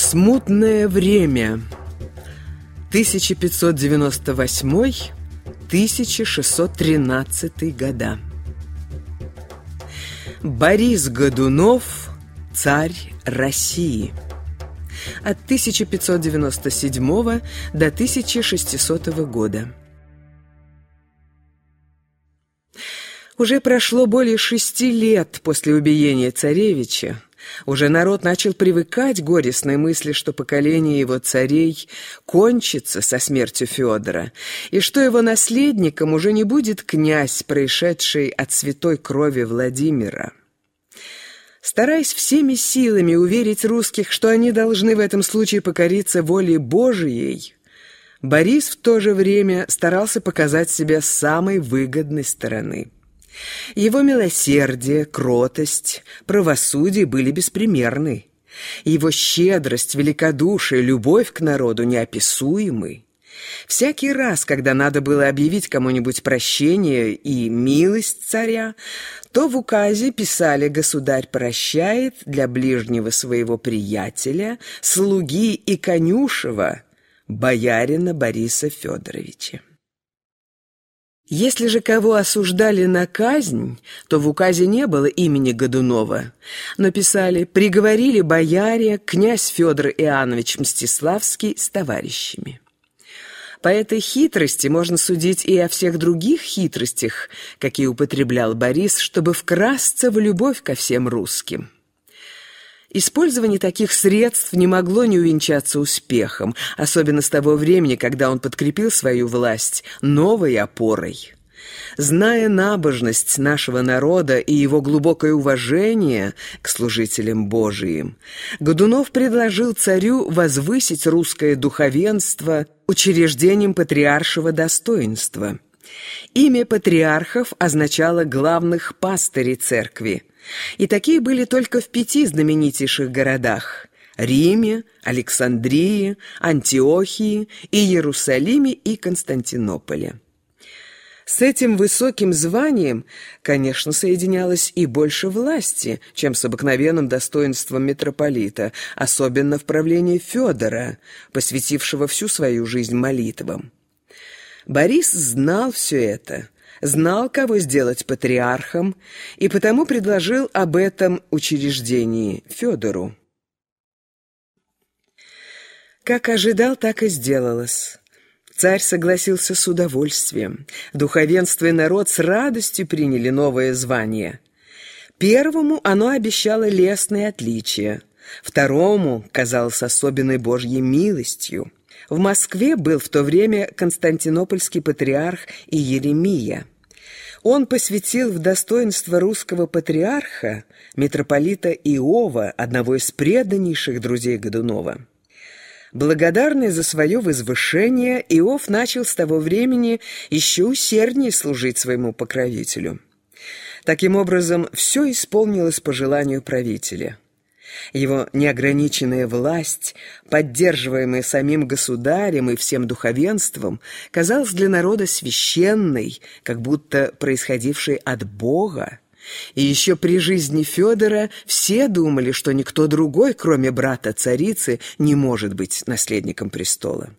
Смутное время. 1598-1613 года. Борис Годунов, царь России. От 1597 до 1600 года. Уже прошло более шести лет после убиения царевича. Уже народ начал привыкать к горестной мысли, что поколение его царей кончится со смертью Федора, и что его наследником уже не будет князь, происшедший от святой крови Владимира. Стараясь всеми силами уверить русских, что они должны в этом случае покориться воле Божией, Борис в то же время старался показать себя с самой выгодной стороны – его милосердие, кротость, правосудие были беспримерны. Его щедрость, великодушие, любовь к народу неописуемы. Всякий раз, когда надо было объявить кому-нибудь прощение и милость царя, то в указе писали «Государь прощает для ближнего своего приятеля, слуги и конюшева, боярина Бориса Федоровича». Если же кого осуждали на казнь, то в указе не было имени Годунова, но писали «приговорили бояре князь Федор Иоаннович Мстиславский с товарищами». По этой хитрости можно судить и о всех других хитростях, какие употреблял Борис, чтобы вкрасться в любовь ко всем русским. Использование таких средств не могло не увенчаться успехом, особенно с того времени, когда он подкрепил свою власть новой опорой. Зная набожность нашего народа и его глубокое уважение к служителям Божиим, Годунов предложил царю возвысить русское духовенство учреждением патриаршего достоинства. Имя патриархов означало главных пастырей церкви – и такие были только в пяти знаменитейших городах – Риме, Александрии, Антиохии, Иерусалиме и Константинополе. С этим высоким званием, конечно, соединялось и больше власти, чем с обыкновенным достоинством митрополита, особенно в правлении Федора, посвятившего всю свою жизнь молитвам. Борис знал все это – знал, кого сделать патриархом, и потому предложил об этом учреждении Федору. Как ожидал, так и сделалось. Царь согласился с удовольствием. Духовенство и народ с радостью приняли новое звание. Первому оно обещало лестные отличия, второму казалось особенной Божьей милостью. В Москве был в то время константинопольский патриарх Иеремия. Он посвятил в достоинство русского патриарха митрополита Иова, одного из преданнейших друзей Годунова. Благодарный за свое возвышение, Иов начал с того времени еще усерднее служить своему покровителю. Таким образом, все исполнилось по желанию правителя – его неограниченная власть, поддерживаемая самим государем и всем духовенством, казалась для народа священной, как будто происходившей от Бога. И еще при жизни Федора все думали, что никто другой, кроме брата царицы, не может быть наследником престола.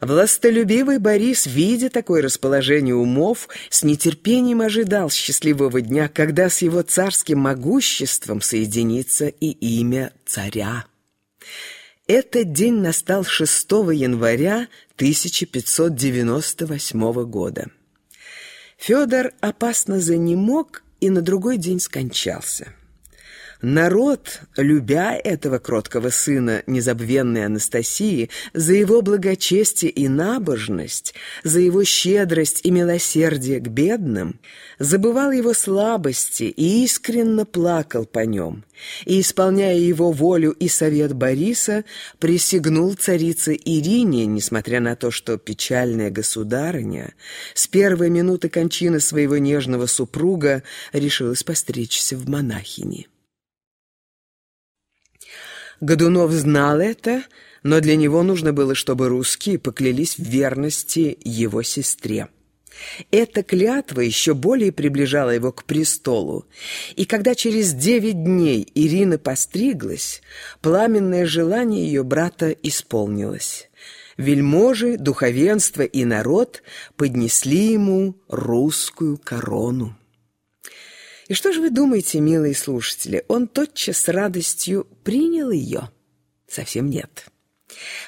Властолюбивый Борис, видя такое расположение умов, с нетерпением ожидал счастливого дня, когда с его царским могуществом соединится и имя царя. Этот день настал 6 января 1598 года. Федор опасно занемог и на другой день скончался. Народ, любя этого кроткого сына незабвенной Анастасии, за его благочестие и набожность, за его щедрость и милосердие к бедным, забывал его слабости и искренно плакал по нем, и, исполняя его волю и совет Бориса, присягнул царице Ирине, несмотря на то, что печальная государыня с первой минуты кончины своего нежного супруга решилась постричься в монахини. Годунов знал это, но для него нужно было, чтобы русские поклялись в верности его сестре. Эта клятва еще более приближала его к престолу, и когда через девять дней Ирина постриглась, пламенное желание ее брата исполнилось. Вельможи, духовенство и народ поднесли ему русскую корону. И что же вы думаете, милые слушатели, он тотчас с радостью принял ее? Совсем нет.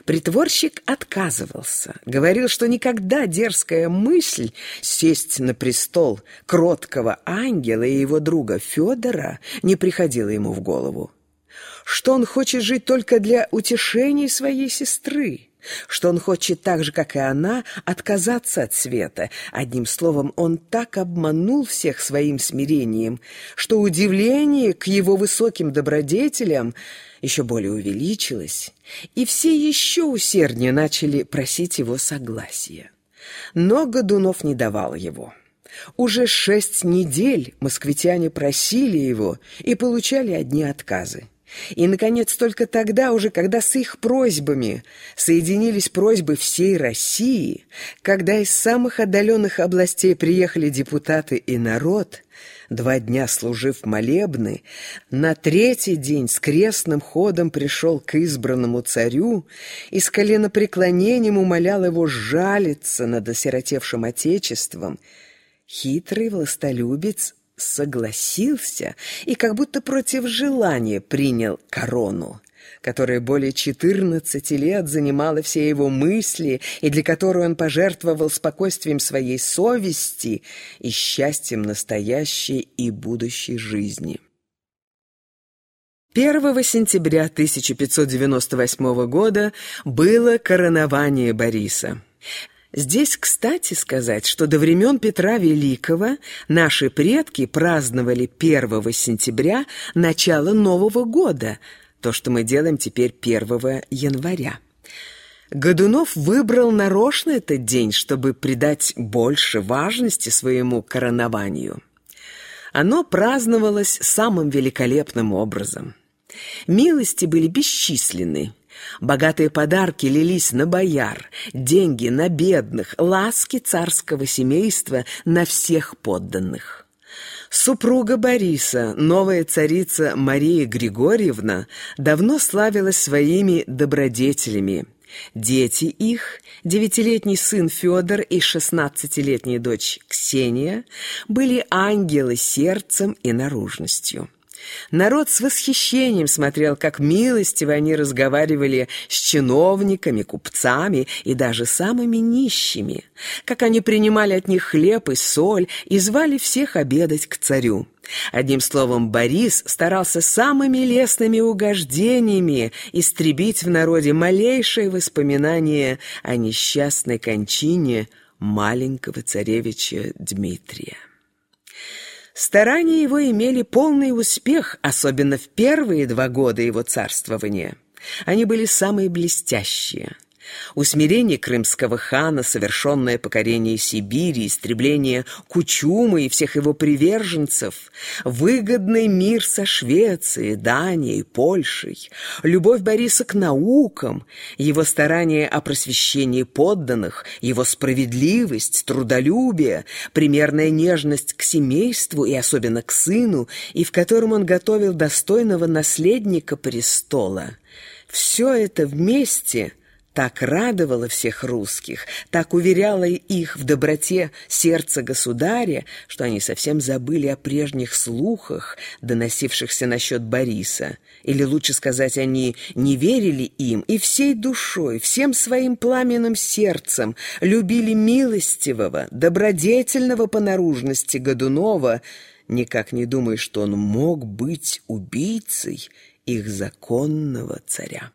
Притворщик отказывался, говорил, что никогда дерзкая мысль сесть на престол кроткого ангела и его друга Федора не приходила ему в голову, что он хочет жить только для утешения своей сестры, что он хочет так же, как и она, отказаться от света. Одним словом, он так обманул всех своим смирением, что удивление к его высоким добродетелям еще более увеличилось, и все еще усерднее начали просить его согласия. Но Годунов не давал его. Уже шесть недель москвитяне просили его и получали одни отказы. И, наконец, только тогда уже, когда с их просьбами соединились просьбы всей России, когда из самых отдаленных областей приехали депутаты и народ, два дня служив молебны, на третий день с крестным ходом пришел к избранному царю и с коленопреклонением умолял его жалиться над осиротевшим отечеством, хитрый властолюбец согласился и как будто против желания принял корону, которая более 14 лет занимала все его мысли и для которой он пожертвовал спокойствием своей совести и счастьем настоящей и будущей жизни. 1 сентября 1598 года было коронование Бориса. Здесь, кстати сказать, что до времен Петра Великого наши предки праздновали 1 сентября начало Нового года, то, что мы делаем теперь 1 января. Годунов выбрал нарочно этот день, чтобы придать больше важности своему коронованию. Оно праздновалось самым великолепным образом. Милости были бесчисленны, Богатые подарки лились на бояр, деньги на бедных, ласки царского семейства на всех подданных. Супруга Бориса, новая царица Мария Григорьевна, давно славилась своими добродетелями. Дети их, девятилетний сын Федор и шестнадцатилетняя дочь Ксения, были ангелы сердцем и наружностью. Народ с восхищением смотрел, как милостиво они разговаривали с чиновниками, купцами и даже самыми нищими, как они принимали от них хлеб и соль и звали всех обедать к царю. Одним словом, Борис старался самыми лестными угождениями истребить в народе малейшее воспоминание о несчастной кончине маленького царевича Дмитрия. Старания его имели полный успех, особенно в первые два года его царствования. Они были самые блестящие – Усмирение крымского хана, совершенное покорение Сибири, истребление Кучумы и всех его приверженцев, выгодный мир со Швецией, Данией, Польшей, любовь Бориса к наукам, его старание о просвещении подданных, его справедливость, трудолюбие, примерная нежность к семейству и особенно к сыну, и в котором он готовил достойного наследника престола. Все это вместе – так радовало всех русских, так уверяло их в доброте сердца государя, что они совсем забыли о прежних слухах, доносившихся насчет Бориса. Или, лучше сказать, они не верили им и всей душой, всем своим пламенным сердцем любили милостивого, добродетельного по наружности Годунова, никак не думая, что он мог быть убийцей их законного царя.